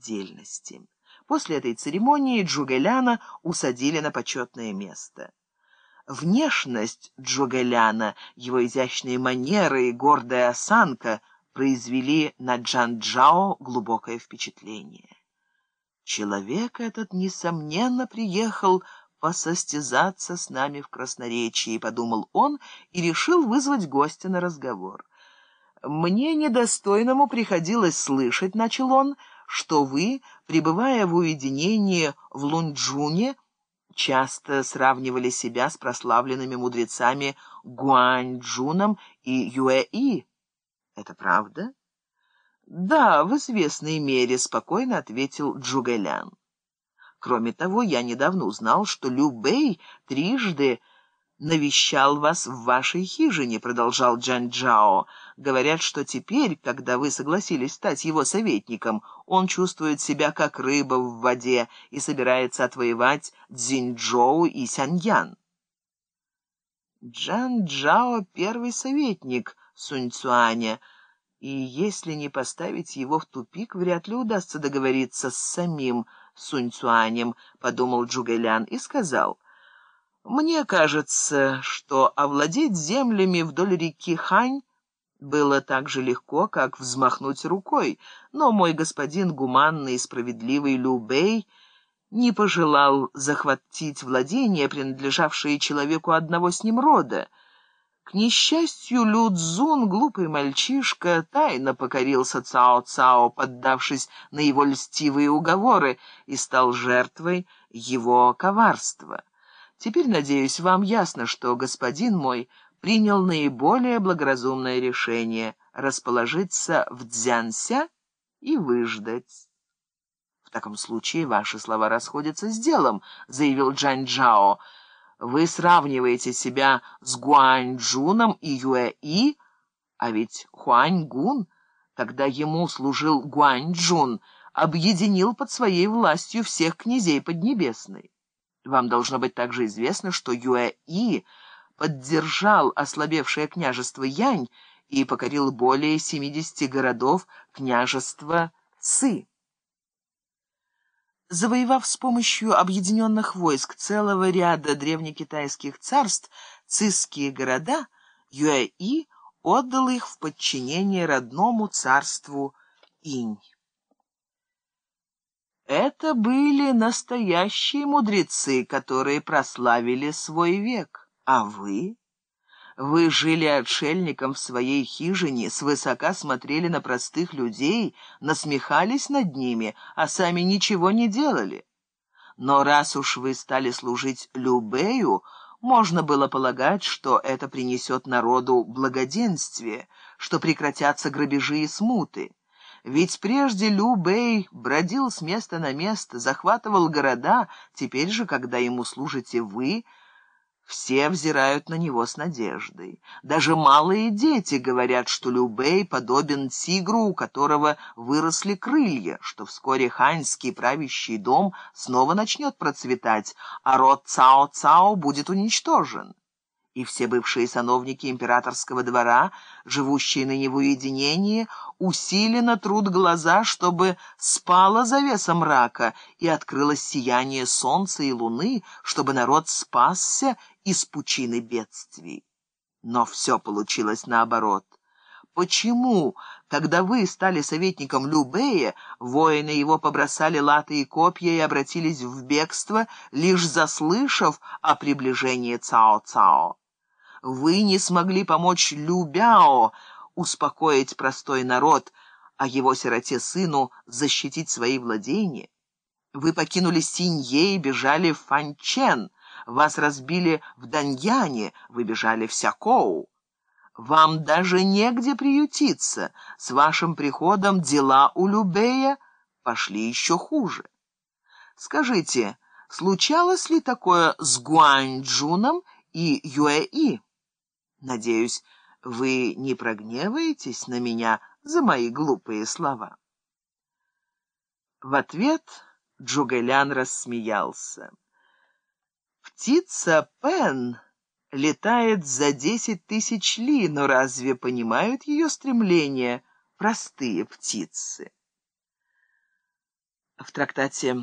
отдельности. После этой церемонии Джугеляна усадили на почетное место. Внешность Джугеляна, его изящные манеры и гордая осанка произвели на Джан-Джао глубокое впечатление. Человек этот, несомненно, приехал посостязаться с нами в красноречии, подумал он и решил вызвать гостя на разговор. «Мне недостойному приходилось слышать, — начал он, — что вы, пребывая в уединении в Лунджуне, часто сравнивали себя с прославленными мудрецами Гуаньчжуном и Юэи. Это правда?» «Да, в известной мере», — спокойно ответил Джугэлян. «Кроме того, я недавно узнал, что Лю Бэй трижды навещал вас в вашей хижине», — продолжал Джан Джао. «Говорят, что теперь, когда вы согласились стать его советником, он чувствует себя как рыба в воде и собирается отвоевать Цзиньчжоу и Сяньян». Джан Джао — первый советник Сунь Цуаня — и если не поставить его в тупик, вряд ли удастся договориться с самим Сунь Цуанем, подумал Джугэлян и сказал, «Мне кажется, что овладеть землями вдоль реки Хань было так же легко, как взмахнуть рукой, но мой господин гуманный и справедливый Лю Бэй не пожелал захватить владения, принадлежавшие человеку одного с ним рода, к несчастью, Людзун, глупый мальчишка, тайно покорился Цао-Цао, поддавшись на его льстивые уговоры, и стал жертвой его коварства. Теперь, надеюсь, вам ясно, что господин мой принял наиболее благоразумное решение — расположиться в Дзянся и выждать. «В таком случае ваши слова расходятся с делом», — заявил Джань Джао. Вы сравниваете себя с Гуаньчжуном и Юэи, а ведь Хуаньгун, когда ему служил Гуаньчжун, объединил под своей властью всех князей Поднебесной. Вам должно быть также известно, что Юэи поддержал ослабевшее княжество Янь и покорил более 70 городов княжества Цы. Завоевав с помощью объединенных войск целого ряда древнекитайских царств цисские города, Юэи отдал их в подчинение родному царству Инь. Это были настоящие мудрецы, которые прославили свой век. А вы? Вы жили отшельником в своей хижине, свысока смотрели на простых людей, насмехались над ними, а сами ничего не делали. Но раз уж вы стали служить Любею, можно было полагать, что это принесет народу благоденствие, что прекратятся грабежи и смуты. Ведь прежде Лю Бэй бродил с места на место, захватывал города, теперь же, когда ему служите вы — все взирают на него с надеждой. Даже малые дети говорят, что Любей подобен тигру, у которого выросли крылья, что вскоре ханьский правящий дом снова начнет процветать, а род Цао-Цао будет уничтожен и все бывшие сановники императорского двора, живущие ныне в уединении, усиленно труд глаза, чтобы спала завеса мрака и открылось сияние солнца и луны, чтобы народ спасся из пучины бедствий. Но все получилось наоборот. Почему, когда вы стали советником Любея, воины его побросали латы и копья и обратились в бегство, лишь заслышав о приближении Цао-Цао? Вы не смогли помочь Любяо успокоить простой народ, а его сироте-сыну защитить свои владения. Вы покинули Синье и бежали в Фанчен, вас разбили в Даньяне, вы бежали в Сякоу. Вам даже негде приютиться. С вашим приходом дела у Любея пошли еще хуже. Скажите, случалось ли такое с Гуаньчжуном и Юэи? Надеюсь, вы не прогневаетесь на меня за мои глупые слова. В ответ Джугэлян рассмеялся. Птица Пен летает за десять тысяч ли, но разве понимают ее стремления простые птицы? В трактате